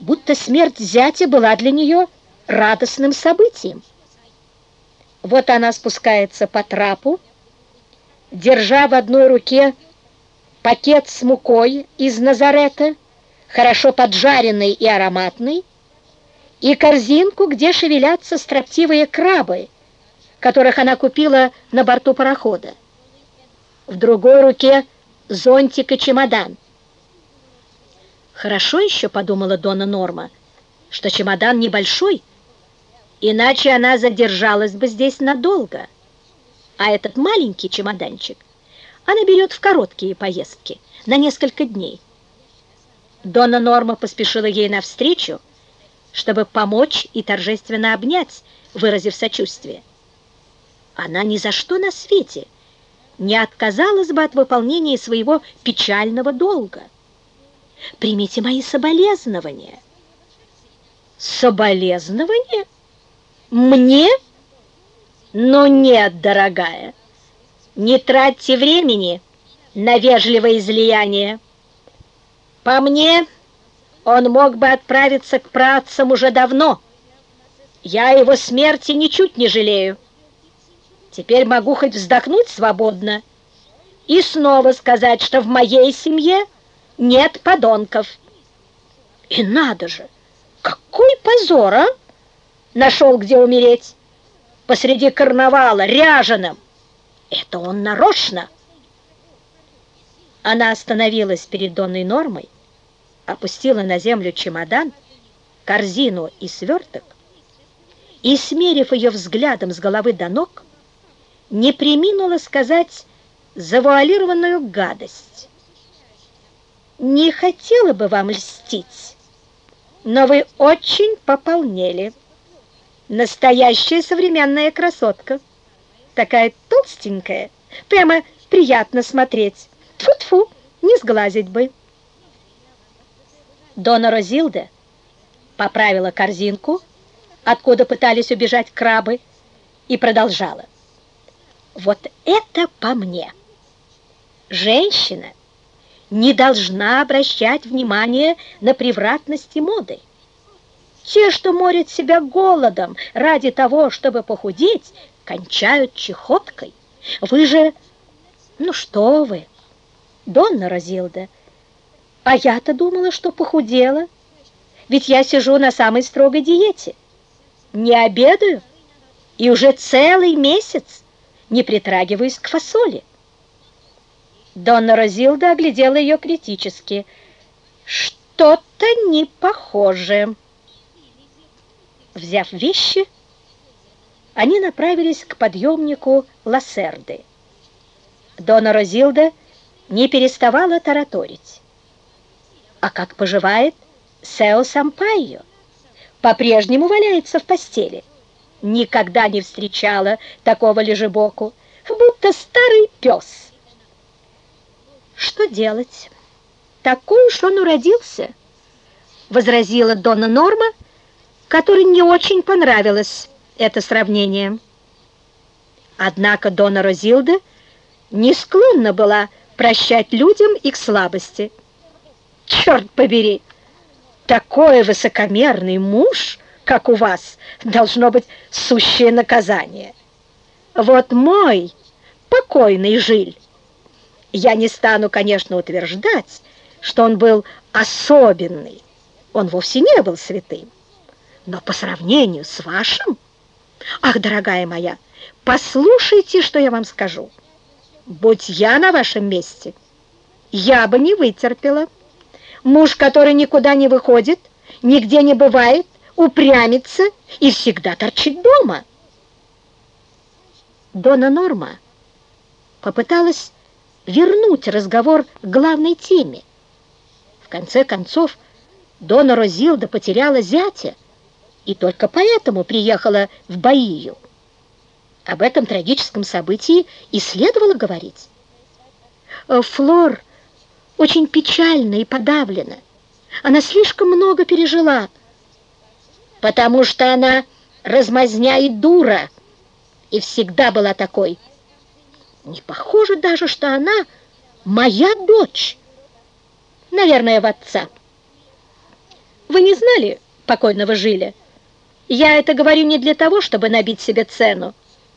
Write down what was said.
будто смерть зятя была для нее радостным событием. Вот она спускается по трапу, держа в одной руке пакет с мукой из Назарета, хорошо поджаренный и ароматный, и корзинку, где шевелятся строптивые крабы, которых она купила на борту парохода. В другой руке зонтик и чемодан. Хорошо еще, подумала Дона Норма, что чемодан небольшой, иначе она задержалась бы здесь надолго. А этот маленький чемоданчик она берет в короткие поездки, на несколько дней. Дона Норма поспешила ей навстречу, чтобы помочь и торжественно обнять, выразив сочувствие. Она ни за что на свете не отказалась бы от выполнения своего печального долга. Примите мои соболезнования. Соболезнования? Мне? Но нет, дорогая, не тратьте времени на вежливое излияние. По мне, он мог бы отправиться к працам уже давно. Я его смерти ничуть не жалею. Теперь могу хоть вздохнуть свободно и снова сказать, что в моей семье нет подонков. И надо же, какой позор, а! Нашел, где умереть. Посреди карнавала, ряженым. Это он нарочно. Она остановилась перед Донной Нормой, опустила на землю чемодан, корзину и сверток и, смерив ее взглядом с головы до ног, не приминула сказать завуалированную гадость. «Не хотела бы вам льстить, но вы очень пополнели. Настоящая современная красотка, такая толстенькая, прямо приятно смотреть. Тьфу-тьфу, не сглазить бы». Дона Розилда поправила корзинку, откуда пытались убежать крабы, и продолжала. Вот это по мне. Женщина не должна обращать внимание на превратности моды. Те, что морят себя голодом ради того, чтобы похудеть, кончают чехоткой. Вы же... Ну что вы, Донна Розилда, а я-то думала, что похудела, ведь я сижу на самой строгой диете. Не обедаю и уже целый месяц не притрагиваюсь к фасоли. Донна Розилда оглядела ее критически. Что-то не похоже. Взяв вещи, они направились к подъемнику Лассерды. Дона Розилда не переставала тараторить. А как поживает Сео Сампайо? По-прежнему валяется в постели никогда не встречала такого лежебоку, будто старый пес. Что делать? Такой уж он уродился, возразила Дона Норма, которой не очень понравилось это сравнение. Однако Дона Розилда не склонна была прощать людям их слабости. Черт побери, такой высокомерный муж — как у вас, должно быть сущее наказание. Вот мой покойный Жиль, я не стану, конечно, утверждать, что он был особенный, он вовсе не был святым, но по сравнению с вашим... Ах, дорогая моя, послушайте, что я вам скажу. Будь я на вашем месте, я бы не вытерпела. Муж, который никуда не выходит, нигде не бывает, упрямится и всегда торчит дома. Дона Норма попыталась вернуть разговор к главной теме. В конце концов, Дона Розилда потеряла зятя и только поэтому приехала в Баию. Об этом трагическом событии и следовало говорить. Флор очень печальна и подавлена. Она слишком много пережила, потому что она размазня и дура, и всегда была такой. Не похоже даже, что она моя дочь. Наверное, в отца. Вы не знали покойного Жиля? Я это говорю не для того, чтобы набить себе цену.